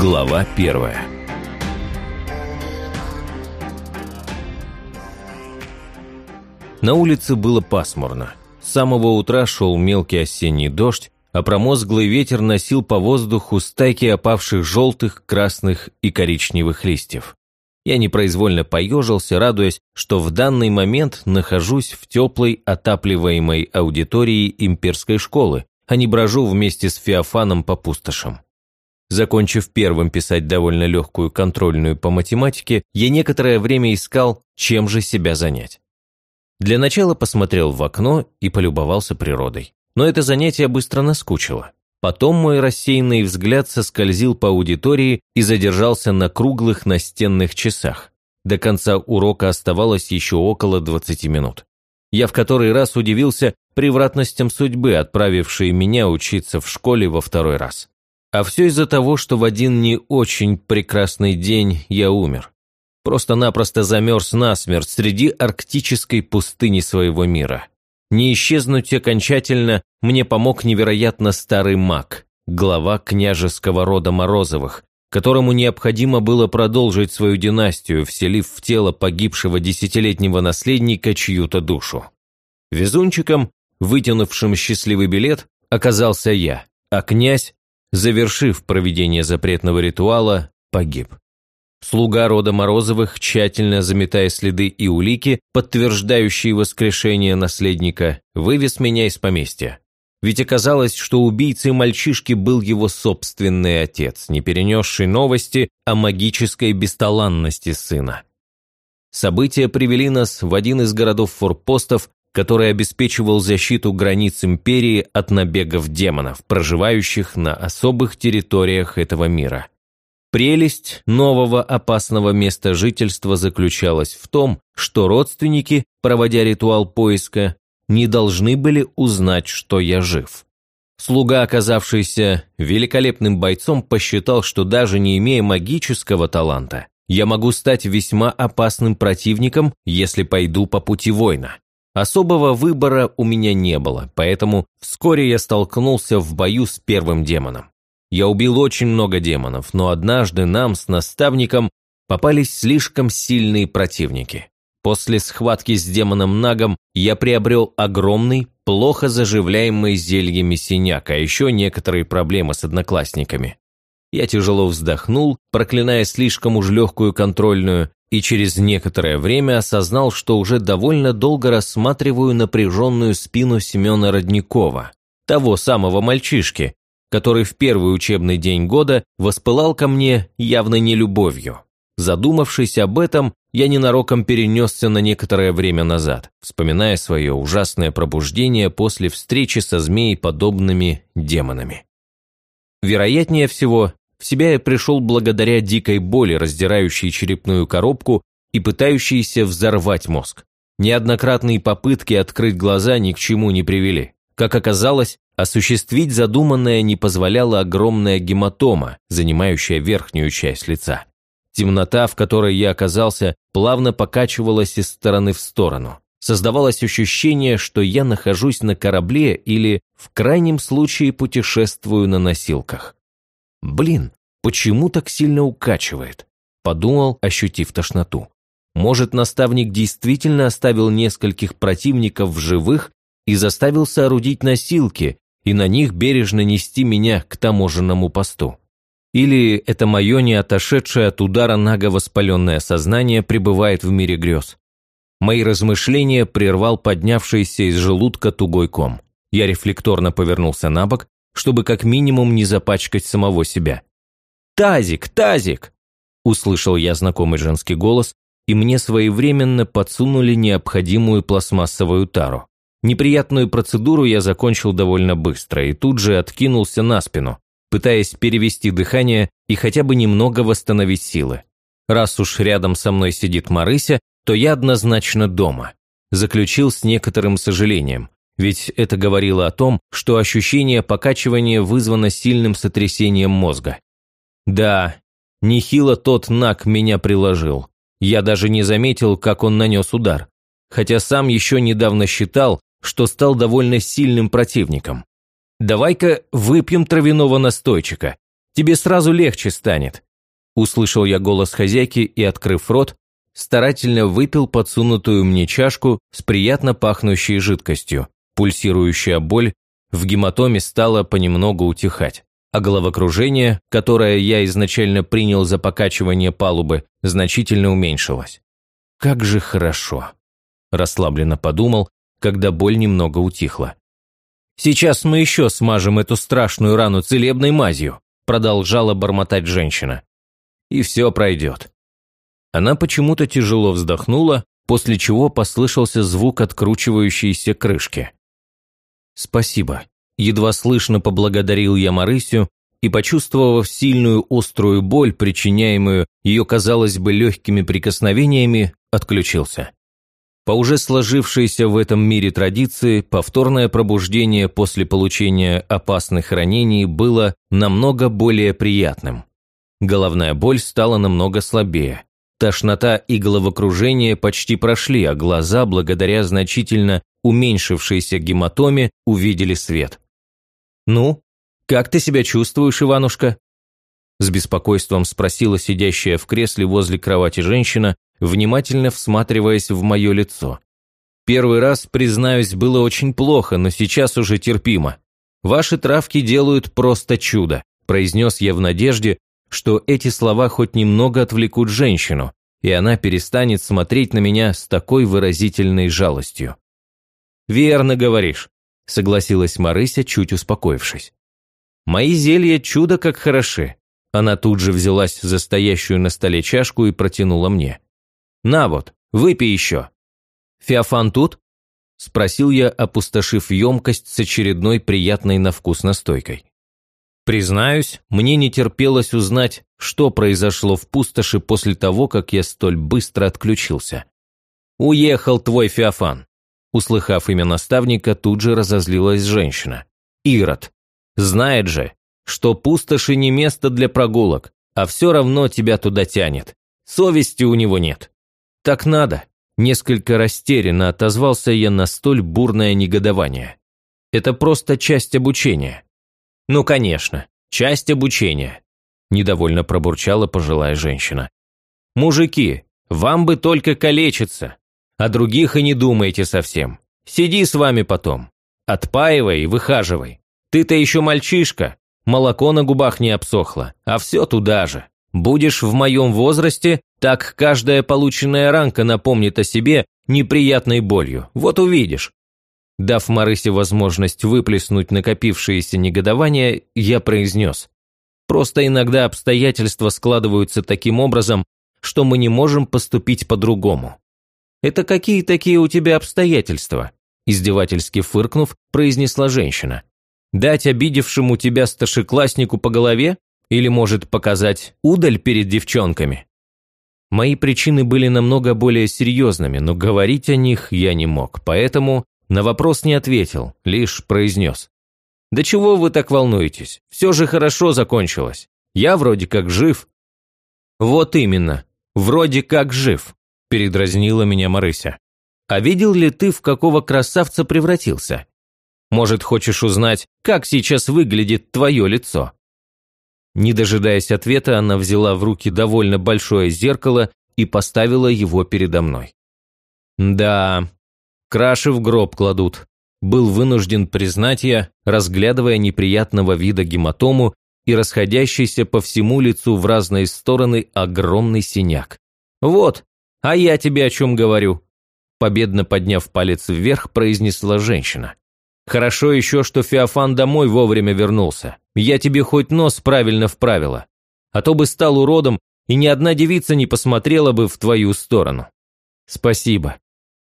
Глава первая На улице было пасмурно. С самого утра шел мелкий осенний дождь, а промозглый ветер носил по воздуху стайки опавших желтых, красных и коричневых листьев. Я непроизвольно поежился, радуясь, что в данный момент нахожусь в теплой, отапливаемой аудитории имперской школы, а не брожу вместе с Феофаном по пустошам. Закончив первым писать довольно легкую контрольную по математике, я некоторое время искал, чем же себя занять. Для начала посмотрел в окно и полюбовался природой. Но это занятие быстро наскучило. Потом мой рассеянный взгляд соскользил по аудитории и задержался на круглых настенных часах. До конца урока оставалось еще около 20 минут. Я в который раз удивился превратностям судьбы, отправившей меня учиться в школе во второй раз. А все из-за того, что в один не очень прекрасный день я умер. Просто-напросто замерз насмерть среди арктической пустыни своего мира. Не исчезнуть окончательно мне помог невероятно старый маг, глава княжеского рода Морозовых, которому необходимо было продолжить свою династию, вселив в тело погибшего десятилетнего наследника чью-то душу. Везунчиком, вытянувшим счастливый билет, оказался я, а князь, завершив проведение запретного ритуала, погиб. Слуга рода Морозовых, тщательно заметая следы и улики, подтверждающие воскрешение наследника, вывез меня из поместья. Ведь оказалось, что убийцей мальчишки был его собственный отец, не перенесший новости о магической бесталанности сына. События привели нас в один из городов-форпостов, который обеспечивал защиту границ империи от набегов демонов, проживающих на особых территориях этого мира. Прелесть нового опасного места жительства заключалась в том, что родственники, проводя ритуал поиска, не должны были узнать, что я жив. Слуга, оказавшийся великолепным бойцом, посчитал, что даже не имея магического таланта, я могу стать весьма опасным противником, если пойду по пути воина. Особого выбора у меня не было, поэтому вскоре я столкнулся в бою с первым демоном. Я убил очень много демонов, но однажды нам с наставником попались слишком сильные противники. После схватки с демоном Нагом я приобрел огромный, плохо заживляемый зельями синяк, а еще некоторые проблемы с одноклассниками. Я тяжело вздохнул, проклиная слишком уж легкую контрольную, и через некоторое время осознал, что уже довольно долго рассматриваю напряженную спину Семена Родникова, того самого мальчишки, который в первый учебный день года воспылал ко мне явно не любовью. Задумавшись об этом, я ненароком перенесся на некоторое время назад, вспоминая свое ужасное пробуждение после встречи со змеи-подобными демонами. Вероятнее всего, в себя я пришел благодаря дикой боли, раздирающей черепную коробку и пытающейся взорвать мозг. Неоднократные попытки открыть глаза ни к чему не привели. Как оказалось, Осуществить задуманное не позволяла огромная гематома, занимающая верхнюю часть лица. Темнота, в которой я оказался, плавно покачивалась из стороны в сторону. Создавалось ощущение, что я нахожусь на корабле или, в крайнем случае, путешествую на носилках. «Блин, почему так сильно укачивает?» – подумал, ощутив тошноту. Может, наставник действительно оставил нескольких противников в живых и заставил соорудить носилки, и на них бережно нести меня к таможенному посту. Или это мое не отошедшее от удара наго воспаленное сознание пребывает в мире грез. Мои размышления прервал поднявшийся из желудка тугой ком. Я рефлекторно повернулся на бок, чтобы как минимум не запачкать самого себя. «Тазик! Тазик!» Услышал я знакомый женский голос, и мне своевременно подсунули необходимую пластмассовую тару. Неприятную процедуру я закончил довольно быстро и тут же откинулся на спину, пытаясь перевести дыхание и хотя бы немного восстановить силы. Раз уж рядом со мной сидит Марыся, то я однозначно дома. Заключил с некоторым сожалением, ведь это говорило о том, что ощущение покачивания вызвано сильным сотрясением мозга. Да, нехило тот наг меня приложил. Я даже не заметил, как он нанес удар. Хотя сам еще недавно считал, что стал довольно сильным противником. «Давай-ка выпьем травяного настойчика», тебе сразу легче станет». Услышал я голос хозяйки и, открыв рот, старательно выпил подсунутую мне чашку с приятно пахнущей жидкостью. Пульсирующая боль в гематоме стала понемногу утихать, а головокружение, которое я изначально принял за покачивание палубы, значительно уменьшилось. «Как же хорошо!» – расслабленно подумал, когда боль немного утихла. «Сейчас мы еще смажем эту страшную рану целебной мазью», – продолжала бормотать женщина. «И все пройдет». Она почему-то тяжело вздохнула, после чего послышался звук откручивающейся крышки. «Спасибо», – едва слышно поблагодарил я Марысю и, почувствовав сильную острую боль, причиняемую ее, казалось бы, легкими прикосновениями, отключился. По уже сложившейся в этом мире традиции, повторное пробуждение после получения опасных ранений было намного более приятным. Головная боль стала намного слабее. Тошнота и головокружение почти прошли, а глаза, благодаря значительно уменьшившейся гематоме, увидели свет. «Ну, как ты себя чувствуешь, Иванушка?» С беспокойством спросила сидящая в кресле возле кровати женщина, внимательно всматриваясь в мое лицо. Первый раз, признаюсь, было очень плохо, но сейчас уже терпимо. Ваши травки делают просто чудо, произнес я в надежде, что эти слова хоть немного отвлекут женщину, и она перестанет смотреть на меня с такой выразительной жалостью. «Верно говоришь», – согласилась Марыся, чуть успокоившись. «Мои зелья чудо как хороши». Она тут же взялась за стоящую на столе чашку и протянула мне. «На вот, выпей еще». «Феофан тут?» – спросил я, опустошив емкость с очередной приятной на вкус настойкой. Признаюсь, мне не терпелось узнать, что произошло в пустоши после того, как я столь быстро отключился. «Уехал твой Феофан!» Услыхав имя наставника, тут же разозлилась женщина. «Ирод! Знает же, что пустоши не место для прогулок, а все равно тебя туда тянет. Совести у него нет. «Так надо», – несколько растерянно отозвался я на столь бурное негодование. «Это просто часть обучения». «Ну, конечно, часть обучения», – недовольно пробурчала пожилая женщина. «Мужики, вам бы только калечиться, а других и не думайте совсем. Сиди с вами потом. Отпаивай и выхаживай. Ты-то еще мальчишка, молоко на губах не обсохло, а все туда же. Будешь в моем возрасте, так каждая полученная ранка напомнит о себе неприятной болью. Вот увидишь». Дав Марысе возможность выплеснуть накопившееся негодование, я произнес. «Просто иногда обстоятельства складываются таким образом, что мы не можем поступить по-другому». «Это какие такие у тебя обстоятельства?» Издевательски фыркнув, произнесла женщина. «Дать обидевшему тебя старшекласснику по голове? Или может показать удаль перед девчонками?» Мои причины были намного более серьезными, но говорить о них я не мог, поэтому на вопрос не ответил, лишь произнес. «Да чего вы так волнуетесь? Все же хорошо закончилось. Я вроде как жив». «Вот именно, вроде как жив», – передразнила меня Марыся. «А видел ли ты, в какого красавца превратился? Может, хочешь узнать, как сейчас выглядит твое лицо?» Не дожидаясь ответа, она взяла в руки довольно большое зеркало и поставила его передо мной. «Да, краши в гроб кладут», был вынужден признать я, разглядывая неприятного вида гематому и расходящийся по всему лицу в разные стороны огромный синяк. «Вот, а я тебе о чем говорю», победно подняв палец вверх, произнесла женщина. Хорошо еще, что Феофан домой вовремя вернулся. Я тебе хоть нос правильно вправила. А то бы стал уродом, и ни одна девица не посмотрела бы в твою сторону. Спасибо.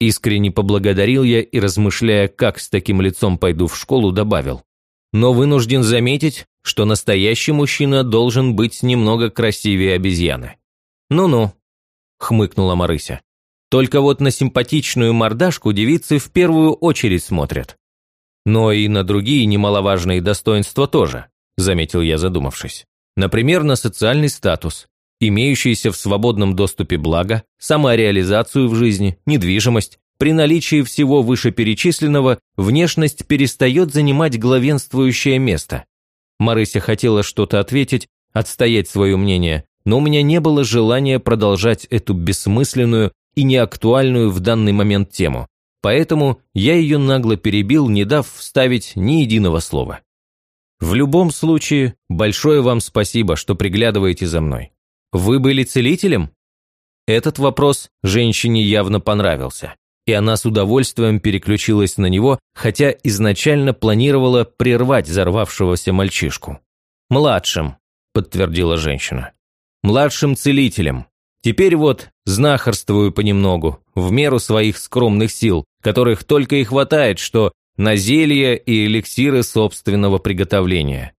Искренне поблагодарил я и, размышляя, как с таким лицом пойду в школу, добавил. Но вынужден заметить, что настоящий мужчина должен быть немного красивее обезьяны. «Ну-ну», – хмыкнула Марыся. «Только вот на симпатичную мордашку девицы в первую очередь смотрят. Но и на другие немаловажные достоинства тоже, заметил я, задумавшись. Например, на социальный статус, имеющийся в свободном доступе блага, самореализацию в жизни, недвижимость. При наличии всего вышеперечисленного внешность перестает занимать главенствующее место. Марыся хотела что-то ответить, отстоять свое мнение, но у меня не было желания продолжать эту бессмысленную и неактуальную в данный момент тему, поэтому я ее нагло перебил, не дав вставить ни единого слова. В любом случае, большое вам спасибо, что приглядываете за мной. Вы были целителем? Этот вопрос женщине явно понравился, и она с удовольствием переключилась на него, хотя изначально планировала прервать взорвавшегося мальчишку. «Младшим», – подтвердила женщина. «Младшим целителем. Теперь вот знахарствую понемногу, в меру своих скромных сил, которых только и хватает, что на зелья и эликсиры собственного приготовления.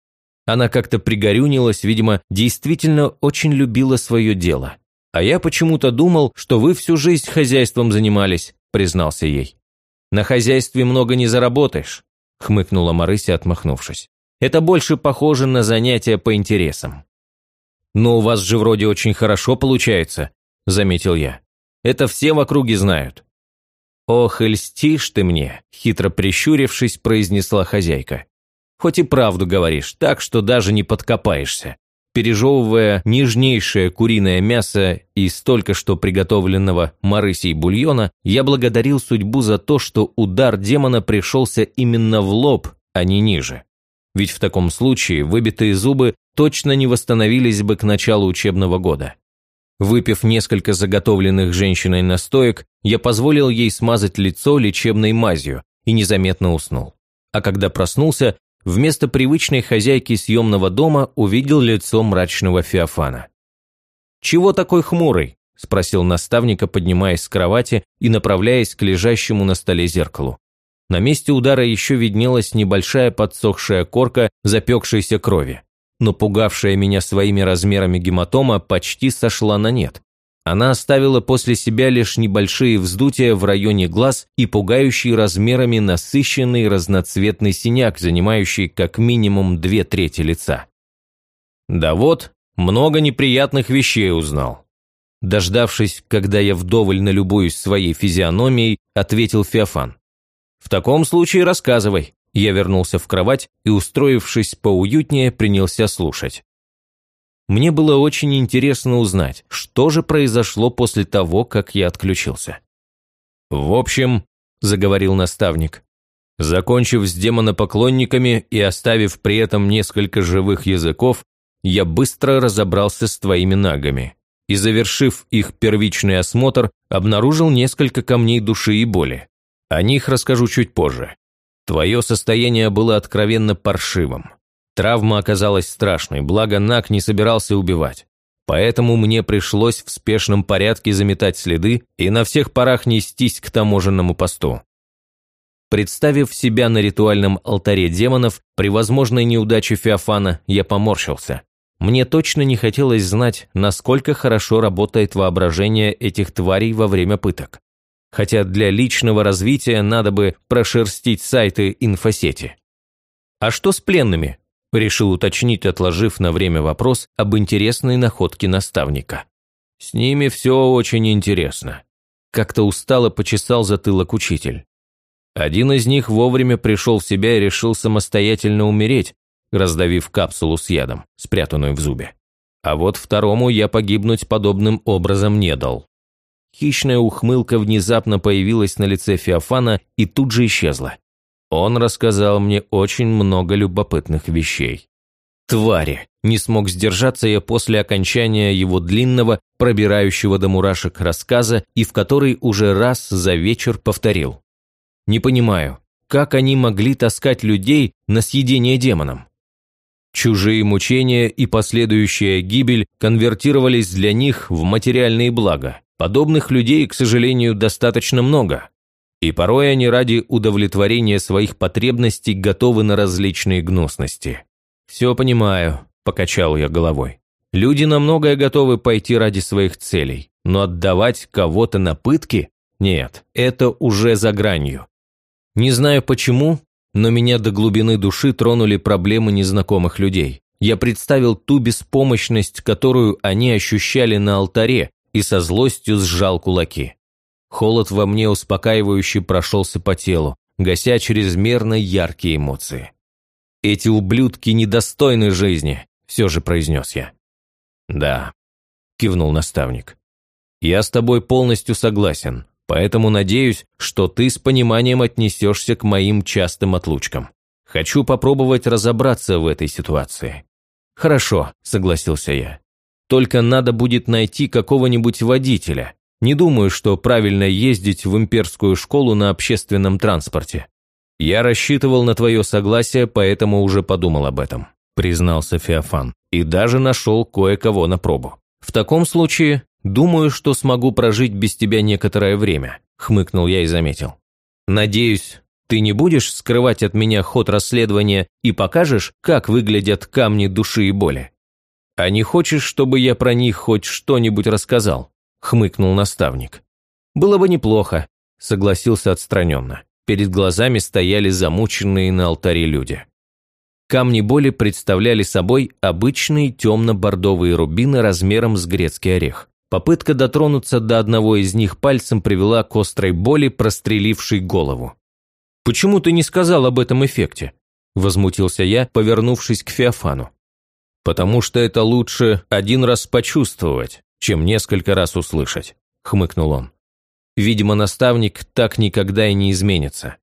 Она как-то пригорюнилась, видимо, действительно очень любила свое дело. «А я почему-то думал, что вы всю жизнь хозяйством занимались», признался ей. «На хозяйстве много не заработаешь», хмыкнула Марыся, отмахнувшись. «Это больше похоже на занятия по интересам». «Но у вас же вроде очень хорошо получается», заметил я. «Это все в округе знают». «Ох, льстишь ты мне», хитро прищурившись, произнесла хозяйка. «Хоть и правду говоришь, так что даже не подкопаешься пережевывая нежнейшее куриное мясо из только что приготовленного Марысей бульона, я благодарил судьбу за то, что удар демона пришелся именно в лоб, а не ниже. Ведь в таком случае выбитые зубы точно не восстановились бы к началу учебного года. Выпив несколько заготовленных женщиной настоек, я позволил ей смазать лицо лечебной мазью и незаметно уснул. А когда проснулся, вместо привычной хозяйки съемного дома увидел лицо мрачного Феофана. «Чего такой хмурый?» – спросил наставника, поднимаясь с кровати и направляясь к лежащему на столе зеркалу. На месте удара еще виднелась небольшая подсохшая корка запекшейся крови, но пугавшая меня своими размерами гематома почти сошла на нет. Она оставила после себя лишь небольшие вздутия в районе глаз и пугающий размерами насыщенный разноцветный синяк, занимающий как минимум две трети лица. Да вот, много неприятных вещей узнал. Дождавшись, когда я вдоволь налюбуюсь своей физиономией, ответил Феофан. «В таком случае рассказывай». Я вернулся в кровать и, устроившись поуютнее, принялся слушать. Мне было очень интересно узнать, что же произошло после того, как я отключился. «В общем», – заговорил наставник, – «закончив с демонопоклонниками и оставив при этом несколько живых языков, я быстро разобрался с твоими нагами и, завершив их первичный осмотр, обнаружил несколько камней души и боли. О них расскажу чуть позже. Твое состояние было откровенно паршивым. Травма оказалась страшной, благо Нак не собирался убивать. Поэтому мне пришлось в спешном порядке заметать следы и на всех парах нестись к таможенному посту. Представив себя на ритуальном алтаре демонов, при возможной неудаче Феофана я поморщился. Мне точно не хотелось знать, насколько хорошо работает воображение этих тварей во время пыток. Хотя для личного развития надо бы прошерстить сайты инфосети. А что с пленными? Решил уточнить, отложив на время вопрос об интересной находке наставника. «С ними все очень интересно». Как-то устало почесал затылок учитель. Один из них вовремя пришел в себя и решил самостоятельно умереть, раздавив капсулу с ядом, спрятанную в зубе. А вот второму я погибнуть подобным образом не дал. Хищная ухмылка внезапно появилась на лице Феофана и тут же исчезла. Он рассказал мне очень много любопытных вещей. Твари! Не смог сдержаться я после окончания его длинного, пробирающего до мурашек рассказа и в который уже раз за вечер повторил. Не понимаю, как они могли таскать людей на съедение демонам? Чужие мучения и последующая гибель конвертировались для них в материальные блага. Подобных людей, к сожалению, достаточно много. И порой они ради удовлетворения своих потребностей готовы на различные гнусности. «Все понимаю», – покачал я головой. «Люди на многое готовы пойти ради своих целей, но отдавать кого-то на пытки? Нет, это уже за гранью. Не знаю почему, но меня до глубины души тронули проблемы незнакомых людей. Я представил ту беспомощность, которую они ощущали на алтаре, и со злостью сжал кулаки. Холод во мне успокаивающе прошелся по телу, гася чрезмерно яркие эмоции. Эти ублюдки недостойны жизни. все же произнес я. «Да», – кивнул наставник. «Я с тобой полностью согласен, поэтому надеюсь, что ты с пониманием отнесешься к моим частым отлучкам. Хочу попробовать разобраться в этой ситуации». «Хорошо», – согласился я. «Только надо будет найти какого-нибудь водителя. Не думаю, что правильно ездить в имперскую школу на общественном транспорте. Я рассчитывал на твое согласие, поэтому уже подумал об этом», – признался Феофан. «И даже нашел кое-кого на пробу. В таком случае, думаю, что смогу прожить без тебя некоторое время», – хмыкнул я и заметил. «Надеюсь, ты не будешь скрывать от меня ход расследования и покажешь, как выглядят камни души и боли? А не хочешь, чтобы я про них хоть что-нибудь рассказал?» – хмыкнул наставник. «Было бы неплохо», – согласился отстраненно. Перед глазами стояли замученные на алтаре люди. Камни боли представляли собой обычные темно-бордовые рубины размером с грецкий орех. Попытка дотронуться до одного из них пальцем привела к острой боли, прострелившей голову. «Почему ты не сказал об этом эффекте?» – возмутился я, повернувшись к Феофану. «Потому что это лучше один раз почувствовать, чем несколько раз услышать», – хмыкнул он. Видимо, наставник так никогда и не изменится.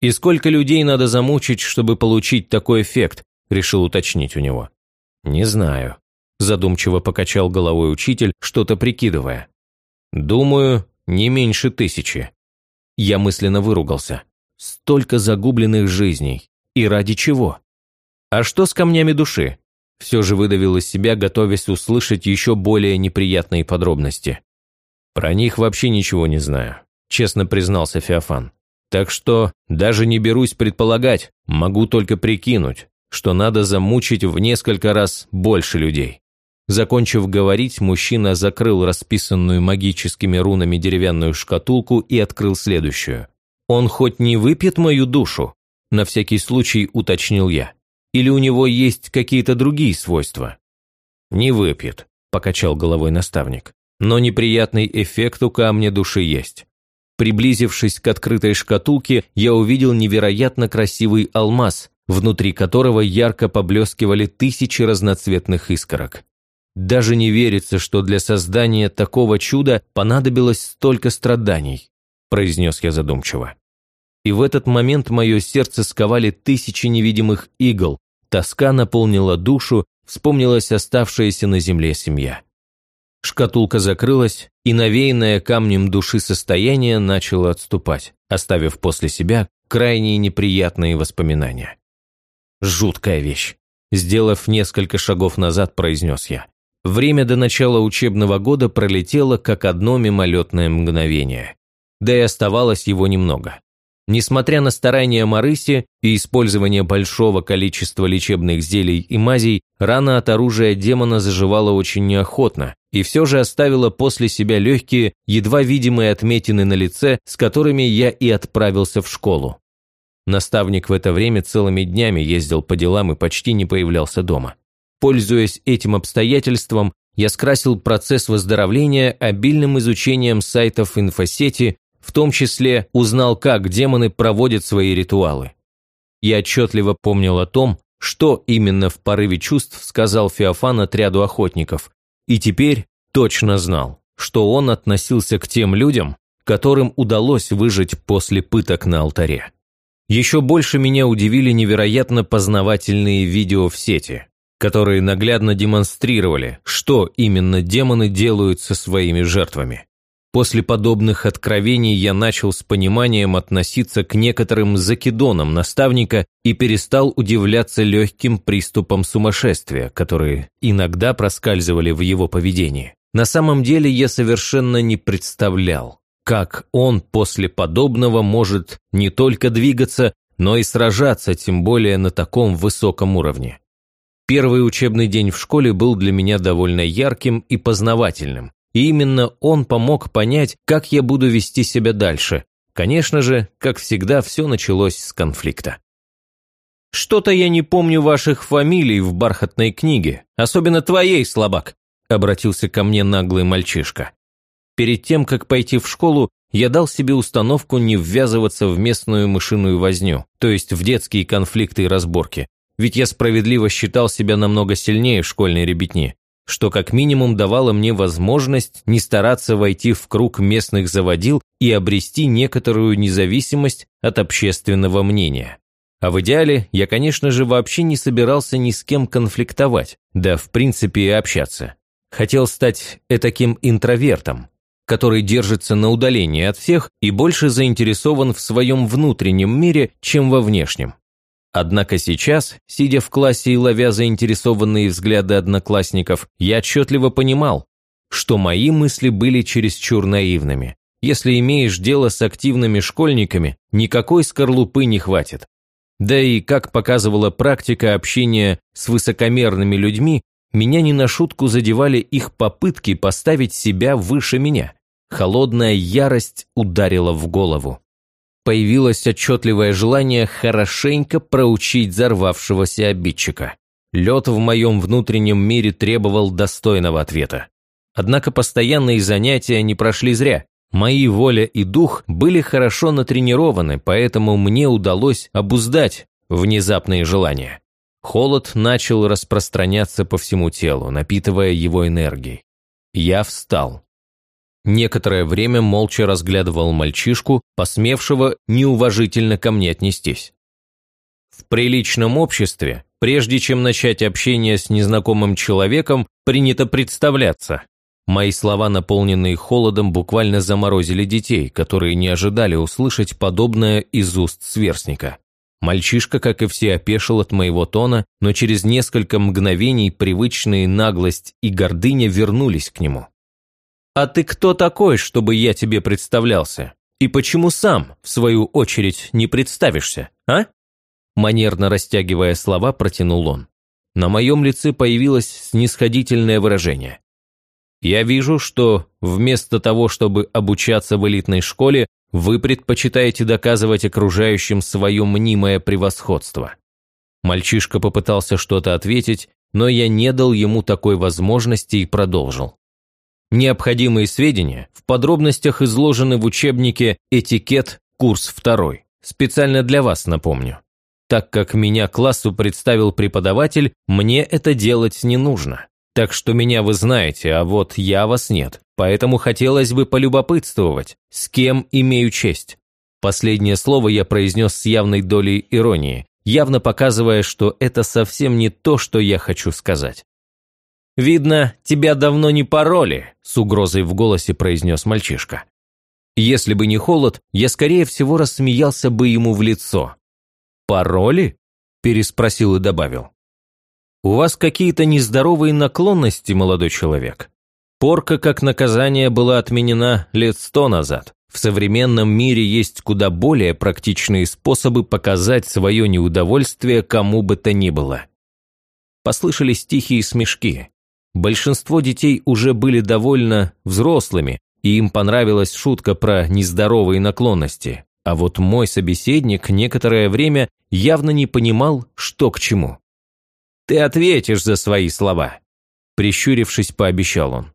«И сколько людей надо замучить, чтобы получить такой эффект?» – решил уточнить у него. «Не знаю», – задумчиво покачал головой учитель, что-то прикидывая. «Думаю, не меньше тысячи». Я мысленно выругался. Столько загубленных жизней. И ради чего? А что с камнями души? Все же выдавил из себя, готовясь услышать еще более неприятные подробности. Про них вообще ничего не знаю, честно признался Феофан. Так что даже не берусь предполагать, могу только прикинуть, что надо замучить в несколько раз больше людей. Закончив говорить, мужчина закрыл расписанную магическими рунами деревянную шкатулку и открыл следующую. «Он хоть не выпьет мою душу?» – на всякий случай уточнил я. «Или у него есть какие-то другие свойства?» «Не выпьет», – покачал головой наставник. «Но неприятный эффект у камня души есть. Приблизившись к открытой шкатулке, я увидел невероятно красивый алмаз, внутри которого ярко поблескивали тысячи разноцветных искорок. Даже не верится, что для создания такого чуда понадобилось столько страданий. – произнес я задумчиво. И в этот момент мое сердце сковали тысячи невидимых игл, тоска наполнила душу, вспомнилась оставшаяся на земле семья. Шкатулка закрылась, и навеянное камнем души состояние начало отступать, оставив после себя крайне неприятные воспоминания. «Жуткая вещь», – сделав несколько шагов назад, произнес я. Время до начала учебного года пролетело как одно мимолетное мгновение да и оставалось его немного. Несмотря на старания Марыси и использование большого количества лечебных зелий и мазей, рана от оружия демона заживала очень неохотно и все же оставила после себя легкие, едва видимые отметины на лице, с которыми я и отправился в школу. Наставник в это время целыми днями ездил по делам и почти не появлялся дома. Пользуясь этим обстоятельством, я скрасил процесс выздоровления обильным изучением сайтов инфосети в том числе узнал, как демоны проводят свои ритуалы. Я отчетливо помнил о том, что именно в порыве чувств сказал Феофан отряду охотников, и теперь точно знал, что он относился к тем людям, которым удалось выжить после пыток на алтаре. Еще больше меня удивили невероятно познавательные видео в сети, которые наглядно демонстрировали, что именно демоны делают со своими жертвами. После подобных откровений я начал с пониманием относиться к некоторым закидонам наставника и перестал удивляться легким приступам сумасшествия, которые иногда проскальзывали в его поведении. На самом деле я совершенно не представлял, как он после подобного может не только двигаться, но и сражаться, тем более на таком высоком уровне. Первый учебный день в школе был для меня довольно ярким и познавательным. И именно он помог понять, как я буду вести себя дальше. Конечно же, как всегда, все началось с конфликта. «Что-то я не помню ваших фамилий в бархатной книге, особенно твоей, слабак», обратился ко мне наглый мальчишка. Перед тем, как пойти в школу, я дал себе установку не ввязываться в местную мышиную возню, то есть в детские конфликты и разборки. ведь я справедливо считал себя намного сильнее школьной ребятни, что как минимум давало мне возможность не стараться войти в круг местных заводил и обрести некоторую независимость от общественного мнения. А в идеале я, конечно же, вообще не собирался ни с кем конфликтовать, да в принципе и общаться. Хотел стать этаким интровертом, который держится на удалении от всех и больше заинтересован в своем внутреннем мире, чем во внешнем. Однако сейчас, сидя в классе и ловя заинтересованные взгляды одноклассников, я отчетливо понимал, что мои мысли были чересчур наивными. Если имеешь дело с активными школьниками, никакой скорлупы не хватит. Да и, как показывала практика общения с высокомерными людьми, меня не на шутку задевали их попытки поставить себя выше меня. Холодная ярость ударила в голову. Появилось отчетливое желание хорошенько проучить взорвавшегося обидчика. Лед в моем внутреннем мире требовал достойного ответа. Однако постоянные занятия не прошли зря. Мои воля и дух были хорошо натренированы, поэтому мне удалось обуздать внезапные желания. Холод начал распространяться по всему телу, напитывая его энергией. Я встал. Некоторое время молча разглядывал мальчишку, посмевшего неуважительно ко мне отнестись. В приличном обществе, прежде чем начать общение с незнакомым человеком, принято представляться. Мои слова, наполненные холодом, буквально заморозили детей, которые не ожидали услышать подобное из уст сверстника. Мальчишка, как и все, опешил от моего тона, но через несколько мгновений привычные наглость и гордыня вернулись к нему. «А ты кто такой, чтобы я тебе представлялся? И почему сам, в свою очередь, не представишься, а?» Манерно растягивая слова, протянул он. На моем лице появилось снисходительное выражение. «Я вижу, что вместо того, чтобы обучаться в элитной школе, вы предпочитаете доказывать окружающим свое мнимое превосходство». Мальчишка попытался что-то ответить, но я не дал ему такой возможности и продолжил. Необходимые сведения в подробностях изложены в учебнике «Этикет. Курс 2». Специально для вас напомню. Так как меня классу представил преподаватель, мне это делать не нужно. Так что меня вы знаете, а вот я вас нет. Поэтому хотелось бы полюбопытствовать, с кем имею честь. Последнее слово я произнес с явной долей иронии, явно показывая, что это совсем не то, что я хочу сказать. «Видно, тебя давно не пороли», – с угрозой в голосе произнес мальчишка. Если бы не холод, я, скорее всего, рассмеялся бы ему в лицо. «Пароли?» – переспросил и добавил. «У вас какие-то нездоровые наклонности, молодой человек. Порка как наказание была отменена лет сто назад. В современном мире есть куда более практичные способы показать свое неудовольствие кому бы то ни было». Послышались тихие смешки. Большинство детей уже были довольно взрослыми, и им понравилась шутка про нездоровые наклонности. А вот мой собеседник некоторое время явно не понимал, что к чему. «Ты ответишь за свои слова», – прищурившись, пообещал он.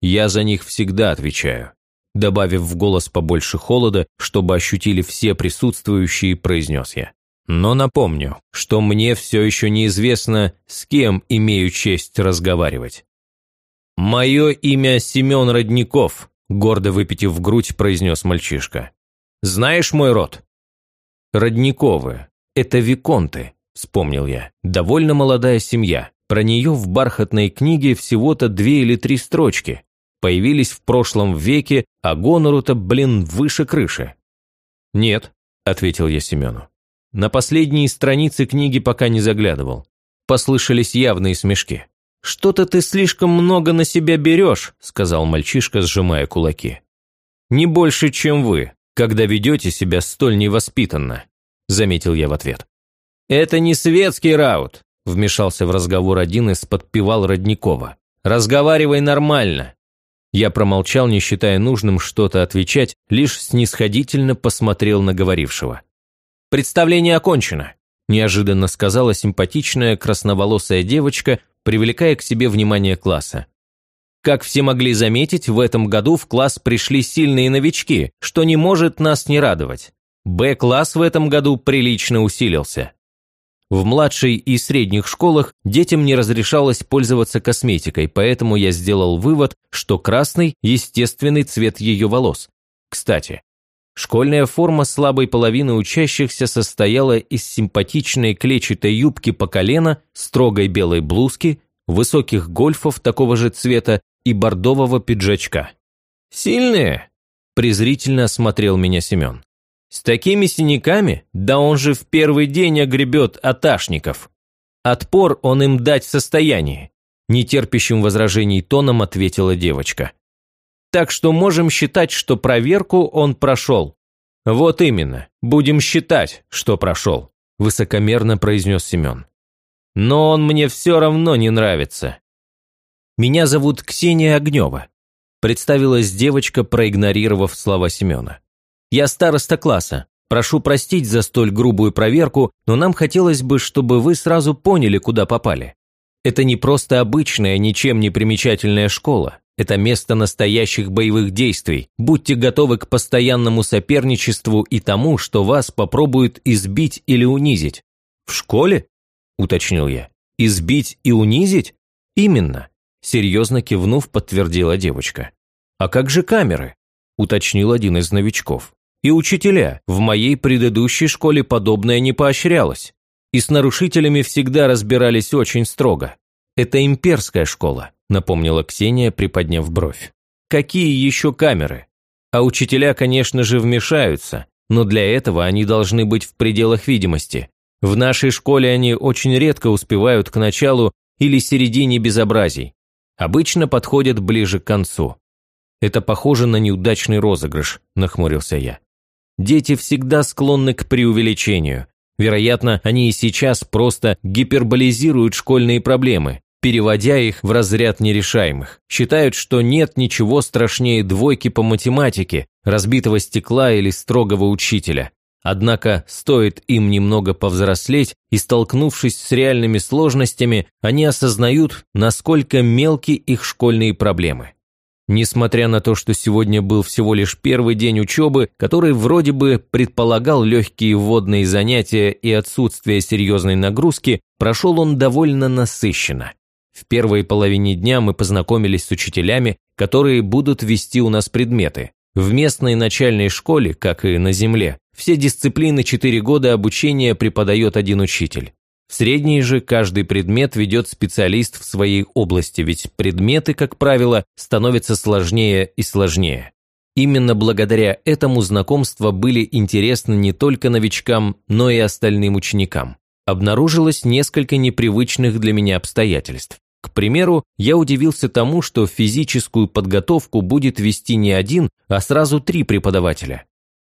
«Я за них всегда отвечаю», – добавив в голос побольше холода, чтобы ощутили все присутствующие, произнес я. Но напомню, что мне все еще неизвестно, с кем имею честь разговаривать. «Мое имя Семен Родников», – гордо выпитив грудь, произнес мальчишка. «Знаешь мой род?» «Родниковы. Это виконты», – вспомнил я. «Довольно молодая семья. Про нее в бархатной книге всего-то две или три строчки. Появились в прошлом веке, а гонору-то, блин, выше крыши». «Нет», – ответил я Семену. На последние страницы книги пока не заглядывал. Послышались явные смешки. «Что-то ты слишком много на себя берешь», – сказал мальчишка, сжимая кулаки. «Не больше, чем вы, когда ведете себя столь невоспитанно», – заметил я в ответ. «Это не светский раут», – вмешался в разговор один из подпевал Родникова. «Разговаривай нормально». Я промолчал, не считая нужным что-то отвечать, лишь снисходительно посмотрел на говорившего. «Представление окончено», – неожиданно сказала симпатичная красноволосая девочка, привлекая к себе внимание класса. Как все могли заметить, в этом году в класс пришли сильные новички, что не может нас не радовать. Б-класс в этом году прилично усилился. В младшей и средних школах детям не разрешалось пользоваться косметикой, поэтому я сделал вывод, что красный – естественный цвет ее волос. Кстати, школьная форма слабой половины учащихся состояла из симпатичной клетчатой юбки по колено, строгой белой блузки, высоких гольфов такого же цвета и бордового пиджачка. «Сильные?» – презрительно осмотрел меня Семен. С такими синяками? Да он же в первый день огребет аташников. Отпор он им дать в состоянии. Нетерпящим возражений тоном ответила девочка. Так что можем считать, что проверку он прошел. Вот именно, будем считать, что прошел, высокомерно произнес Семен. Но он мне все равно не нравится. Меня зовут Ксения Огнева, представилась девочка, проигнорировав слова Семена. Я староста класса. Прошу простить за столь грубую проверку, но нам хотелось бы, чтобы вы сразу поняли, куда попали. Это не просто обычная, ничем не примечательная школа. Это место настоящих боевых действий. Будьте готовы к постоянному соперничеству и тому, что вас попробуют избить или унизить. В школе? Уточнил я. Избить и унизить? Именно. Серьезно кивнув, подтвердила девочка. А как же камеры? Уточнил один из новичков. И учителя, в моей предыдущей школе подобное не поощрялось. И с нарушителями всегда разбирались очень строго. Это имперская школа, напомнила Ксения, приподняв бровь. Какие еще камеры? А учителя, конечно же, вмешаются, но для этого они должны быть в пределах видимости. В нашей школе они очень редко успевают к началу или середине безобразий. Обычно подходят ближе к концу. Это похоже на неудачный розыгрыш, нахмурился я. Дети всегда склонны к преувеличению. Вероятно, они и сейчас просто гиперболизируют школьные проблемы, переводя их в разряд нерешаемых. Считают, что нет ничего страшнее двойки по математике, разбитого стекла или строгого учителя. Однако, стоит им немного повзрослеть и столкнувшись с реальными сложностями, они осознают, насколько мелки их школьные проблемы. Несмотря на то, что сегодня был всего лишь первый день учебы, который вроде бы предполагал легкие вводные занятия и отсутствие серьезной нагрузки, прошел он довольно насыщенно. В первой половине дня мы познакомились с учителями, которые будут вести у нас предметы. В местной начальной школе, как и на земле, все дисциплины 4 года обучения преподает один учитель. В средней же каждый предмет ведет специалист в своей области, ведь предметы, как правило, становятся сложнее и сложнее. Именно благодаря этому знакомства были интересны не только новичкам, но и остальным ученикам. Обнаружилось несколько непривычных для меня обстоятельств. К примеру, я удивился тому, что физическую подготовку будет вести не один, а сразу три преподавателя.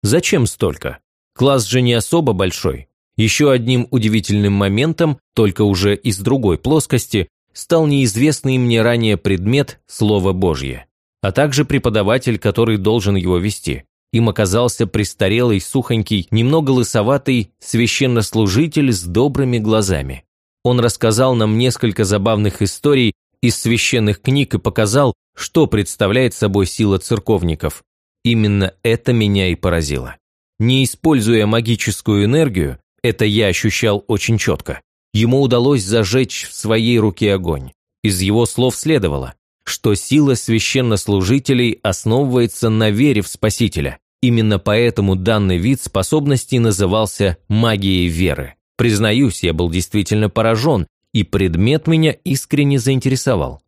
Зачем столько? Класс же не особо большой, еще одним удивительным моментом, только уже из другой плоскости, стал неизвестный мне ранее предмет «Слово Божье», а также преподаватель, который должен его вести. Им оказался престарелый, сухонький, немного лысоватый священнослужитель с добрыми глазами. Он рассказал нам несколько забавных историй из священных книг и показал, что представляет собой сила церковников. Именно это меня и поразило. Не используя магическую энергию, это я ощущал очень четко. Ему удалось зажечь в своей руке огонь. Из его слов следовало, что сила священнослужителей основывается на вере в Спасителя. Именно поэтому данный вид способностей назывался магией веры. Признаюсь, я был действительно поражен, и предмет меня искренне заинтересовал.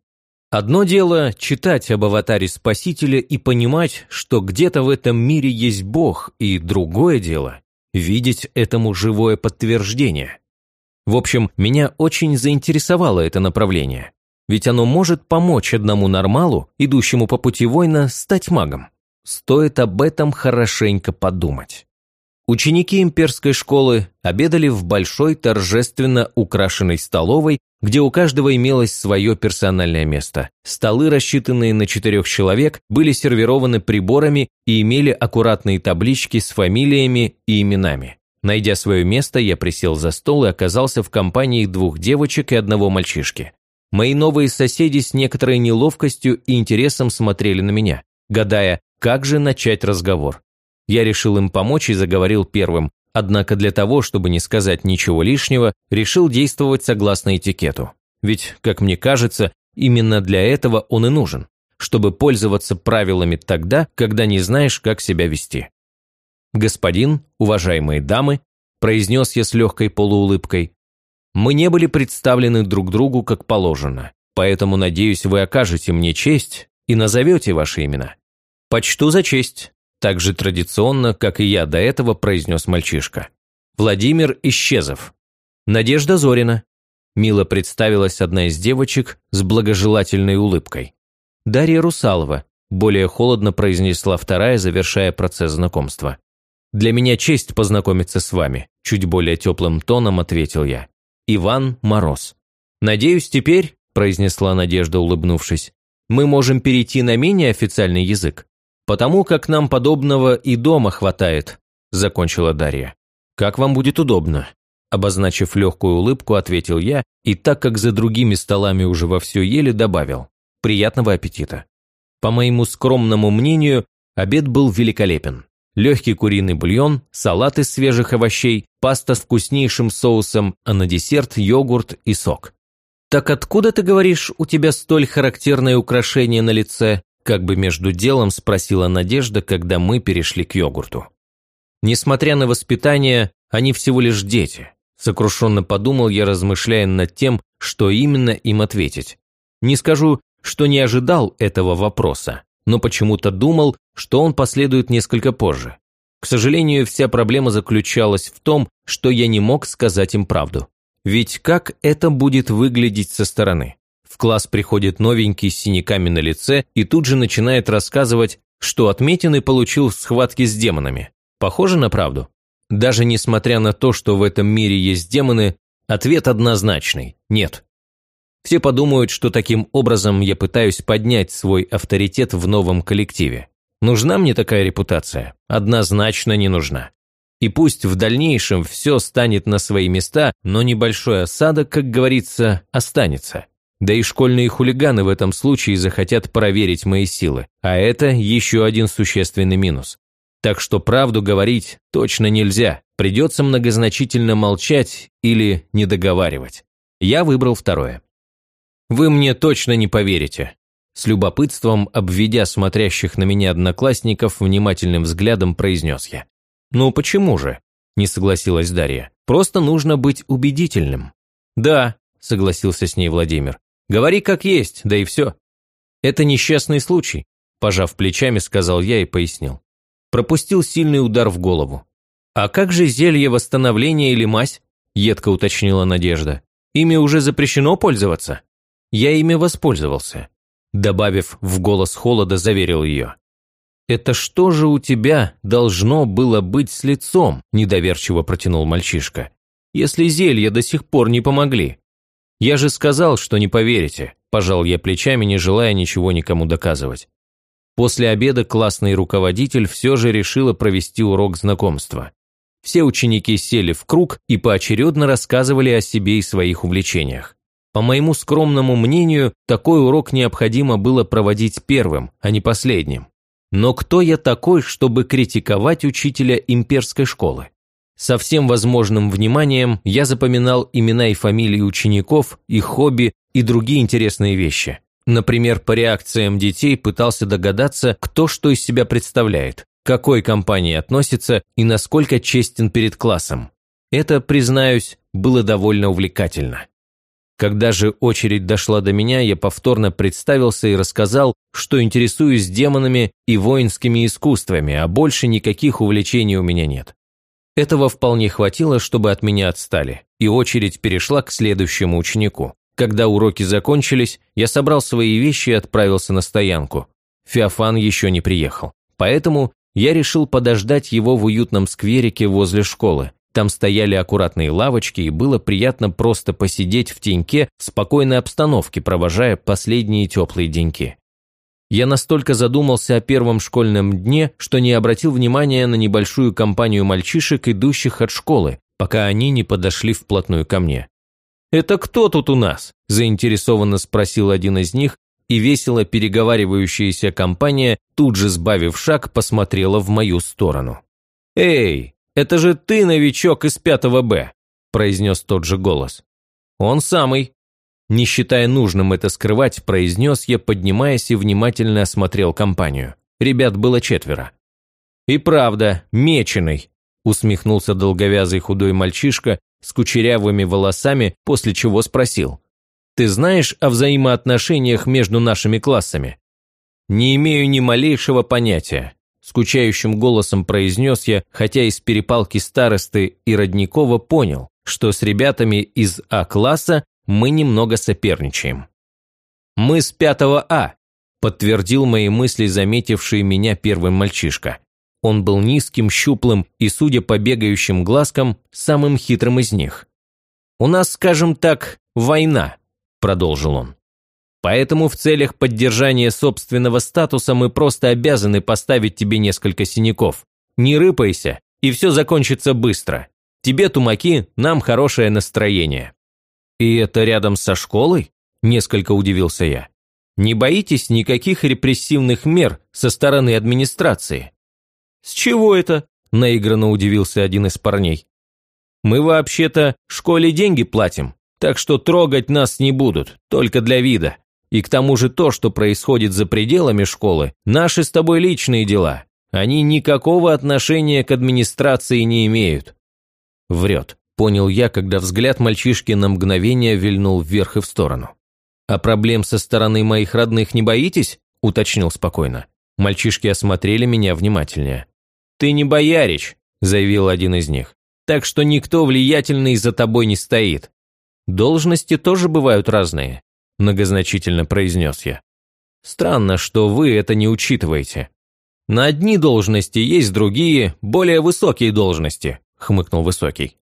Одно дело – читать об аватаре Спасителя и понимать, что где-то в этом мире есть Бог, и другое дело видеть этому живое подтверждение. В общем, меня очень заинтересовало это направление, ведь оно может помочь одному нормалу, идущему по пути воина, стать магом. Стоит об этом хорошенько подумать. Ученики имперской школы обедали в большой торжественно украшенной столовой, где у каждого имелось свое персональное место. Столы, рассчитанные на четырех человек, были сервированы приборами и имели аккуратные таблички с фамилиями и именами. Найдя свое место, я присел за стол и оказался в компании двух девочек и одного мальчишки. Мои новые соседи с некоторой неловкостью и интересом смотрели на меня, гадая, как же начать разговор. Я решил им помочь и заговорил первым, Однако для того, чтобы не сказать ничего лишнего, решил действовать согласно этикету. Ведь, как мне кажется, именно для этого он и нужен, чтобы пользоваться правилами тогда, когда не знаешь, как себя вести. «Господин, уважаемые дамы», – произнес я с легкой полуулыбкой, – «мы не были представлены друг другу как положено, поэтому, надеюсь, вы окажете мне честь и назовете ваши имена». «Почту за честь», – так же традиционно, как и я до этого произнес мальчишка. «Владимир Исчезов». «Надежда Зорина», – мило представилась одна из девочек с благожелательной улыбкой. «Дарья Русалова», – более холодно произнесла вторая, завершая процесс знакомства. «Для меня честь познакомиться с вами», – чуть более теплым тоном ответил я. «Иван Мороз». «Надеюсь, теперь», – произнесла Надежда, улыбнувшись, «мы можем перейти на менее официальный язык, потому как нам подобного и дома хватает», – закончила Дарья. «Как вам будет удобно?» Обозначив легкую улыбку, ответил я, и так как за другими столами уже вовсю ели, добавил «приятного аппетита». По моему скромному мнению, обед был великолепен легкий куриный бульон, салат из свежих овощей, паста с вкуснейшим соусом, а на десерт йогурт и сок. «Так откуда, ты говоришь, у тебя столь характерное украшение на лице?» Как бы между делом спросила Надежда, когда мы перешли к йогурту. Несмотря на воспитание, они всего лишь дети. Сокрушенно подумал я, размышляя над тем, что именно им ответить. Не скажу, что не ожидал этого вопроса, но почему-то думал, что он последует несколько позже. К сожалению, вся проблема заключалась в том, что я не мог сказать им правду. Ведь как это будет выглядеть со стороны? В класс приходит новенький с синяками на лице и тут же начинает рассказывать, что отметины получил в схватке с демонами. Похоже на правду? Даже несмотря на то, что в этом мире есть демоны, ответ однозначный – нет. Все подумают, что таким образом я пытаюсь поднять свой авторитет в новом коллективе. Нужна мне такая репутация? Однозначно не нужна. И пусть в дальнейшем все станет на свои места, но небольшой осадок, как говорится, останется. Да и школьные хулиганы в этом случае захотят проверить мои силы, а это еще один существенный минус. Так что правду говорить точно нельзя, придется многозначительно молчать или не договаривать. Я выбрал второе. Вы мне точно не поверите. С любопытством, обведя смотрящих на меня одноклассников, внимательным взглядом произнес я. «Ну почему же?» – не согласилась Дарья. «Просто нужно быть убедительным». «Да», – согласился с ней Владимир. «Говори как есть, да и все». «Это несчастный случай», – пожав плечами, сказал я и пояснил. Пропустил сильный удар в голову. «А как же зелье восстановления или мазь?» – едко уточнила Надежда. «Ими уже запрещено пользоваться?» Я ими воспользовался. Добавив в голос холода, заверил ее. «Это что же у тебя должно было быть с лицом?» – недоверчиво протянул мальчишка. «Если зелья до сих пор не помогли». «Я же сказал, что не поверите», – пожал я плечами, не желая ничего никому доказывать. После обеда классный руководитель все же решила провести урок знакомства. Все ученики сели в круг и поочередно рассказывали о себе и своих увлечениях. По моему скромному мнению, такой урок необходимо было проводить первым, а не последним. Но кто я такой, чтобы критиковать учителя имперской школы? Со всем возможным вниманием я запоминал имена и фамилии учеников, их хобби и другие интересные вещи. Например, по реакциям детей пытался догадаться, кто что из себя представляет, к какой компании относится и насколько честен перед классом. Это, признаюсь, было довольно увлекательно. Когда же очередь дошла до меня, я повторно представился и рассказал, что интересуюсь демонами и воинскими искусствами, а больше никаких увлечений у меня нет. Этого вполне хватило, чтобы от меня отстали, и очередь перешла к следующему ученику. Когда уроки закончились, я собрал свои вещи и отправился на стоянку. Феофан еще не приехал. Поэтому я решил подождать его в уютном скверике возле школы, там стояли аккуратные лавочки, и было приятно просто посидеть в теньке в спокойной обстановке, провожая последние теплые деньки. Я настолько задумался о первом школьном дне, что не обратил внимания на небольшую компанию мальчишек, идущих от школы, пока они не подошли вплотную ко мне. «Это кто тут у нас?» – заинтересованно спросил один из них, и весело переговаривающаяся компания, тут же сбавив шаг, посмотрела в мою сторону. «Эй, это же ты новичок из пятого Б», – произнес тот же голос. «Он самый». Не считая нужным это скрывать, произнес я, поднимаясь и внимательно осмотрел компанию. Ребят было четверо. «И правда, меченый», – усмехнулся долговязый худой мальчишка с кучерявыми волосами, после чего спросил. «Ты знаешь о взаимоотношениях между нашими классами?» «Не имею ни малейшего понятия», – скучающим голосом произнес я, хотя из перепалки старосты и Родникова понял, что с ребятами из А-класса мы немного соперничаем. «Мы с пятого А», – подтвердил мои мысли заметивший меня первым мальчишка. Он был низким, щуплым и, судя по бегающим глазкам, самым хитрым из них. «У нас, скажем так, война», – продолжил он. «Поэтому в целях поддержания собственного статуса мы просто обязаны поставить тебе несколько синяков. Не рыпайся, и все закончится быстро. Тебе, тумаки, нам хорошее настроение». «И это рядом со школой?» – несколько удивился я. «Не боитесь никаких репрессивных мер со стороны администрации?» «С чего это?» – наигранно удивился один из парней. «Мы вообще-то школе деньги платим, так что трогать нас не будут, только для вида. И к тому же то, что происходит за пределами школы, наши с тобой личные дела. Они никакого отношения к администрации не имеют». Врет, понял я, когда взгляд мальчишки на мгновение вильнул вверх и в сторону. «А проблем со стороны моих родных не боитесь?» – уточнил спокойно. Мальчишки осмотрели меня внимательнее. «Ты не боярич», – заявил один из них. «Так что никто влиятельный за тобой не стоит». «Должности тоже бывают разные», – многозначительно произнес я. «Странно, что вы это не учитываете. На одни должности есть другие, более высокие должности», – хмыкнул Высокий.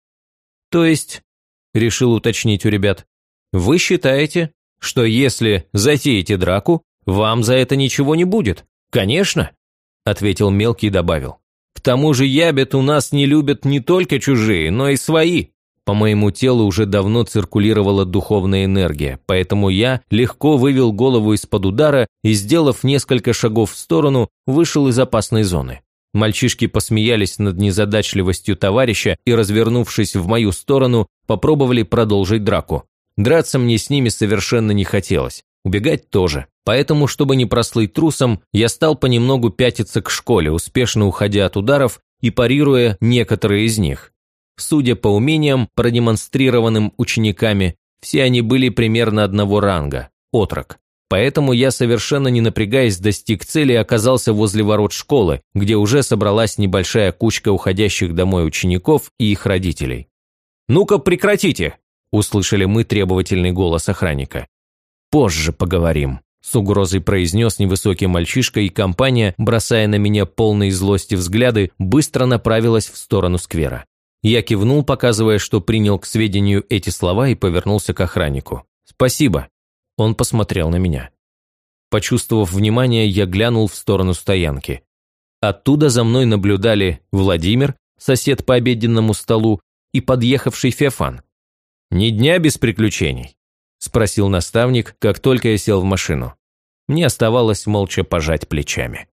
«То есть», – решил уточнить у ребят, – «вы считаете, что если затеете драку, вам за это ничего не будет?» «Конечно», – ответил мелкий и добавил. «К тому же ябед у нас не любят не только чужие, но и свои». По моему телу уже давно циркулировала духовная энергия, поэтому я легко вывел голову из-под удара и, сделав несколько шагов в сторону, вышел из опасной зоны. Мальчишки посмеялись над незадачливостью товарища и, развернувшись в мою сторону, попробовали продолжить драку. Драться мне с ними совершенно не хотелось, убегать тоже. Поэтому, чтобы не прослыть трусом, я стал понемногу пятиться к школе, успешно уходя от ударов и парируя некоторые из них. Судя по умениям, продемонстрированным учениками, все они были примерно одного ранга – отрок. Поэтому я, совершенно не напрягаясь, достиг цели и оказался возле ворот школы, где уже собралась небольшая кучка уходящих домой учеников и их родителей. «Ну-ка, прекратите!» – услышали мы требовательный голос охранника. «Позже поговорим», с угрозой произнес невысокий мальчишка, и компания, бросая на меня полные злости взгляды, быстро направилась в сторону сквера. Я кивнул, показывая, что принял к сведению эти слова и повернулся к охраннику. «Спасибо». Он посмотрел на меня. Почувствовав внимание, я глянул в сторону стоянки. Оттуда за мной наблюдали Владимир, сосед по обеденному столу, и подъехавший Феофан. Ни дня без приключений. – спросил наставник, как только я сел в машину. Мне оставалось молча пожать плечами.